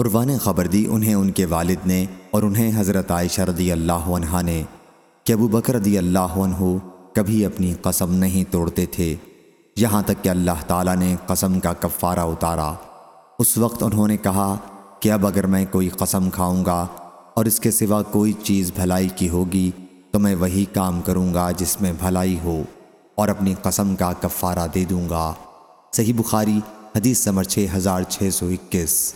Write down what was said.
عروا نے خبر دی انہیں ان کے والد نے اور انہیں حضرت عائشہ رضی اللہ عنہ نے کہ ابو بکر رضی اللہ عنہ کبھی اپنی قسم نہیں توڑتے تھے۔ یہاں تک کہ اللہ تعالیٰ نے قسم کا کفارہ اتارا۔ اس وقت انہوں نے کہا کہ اب اگر میں کوئی قسم کھاؤں گا اور اس کے سوا کوئی چیز بھلائی کی ہوگی تو میں وہی کام کروں گا جس میں بھلائی ہو اور اپنی قسم کا کفارہ دے دوں گا۔ صحیح بخاری، حدیث نمبر چھ ہزار چھ سو اکیس۔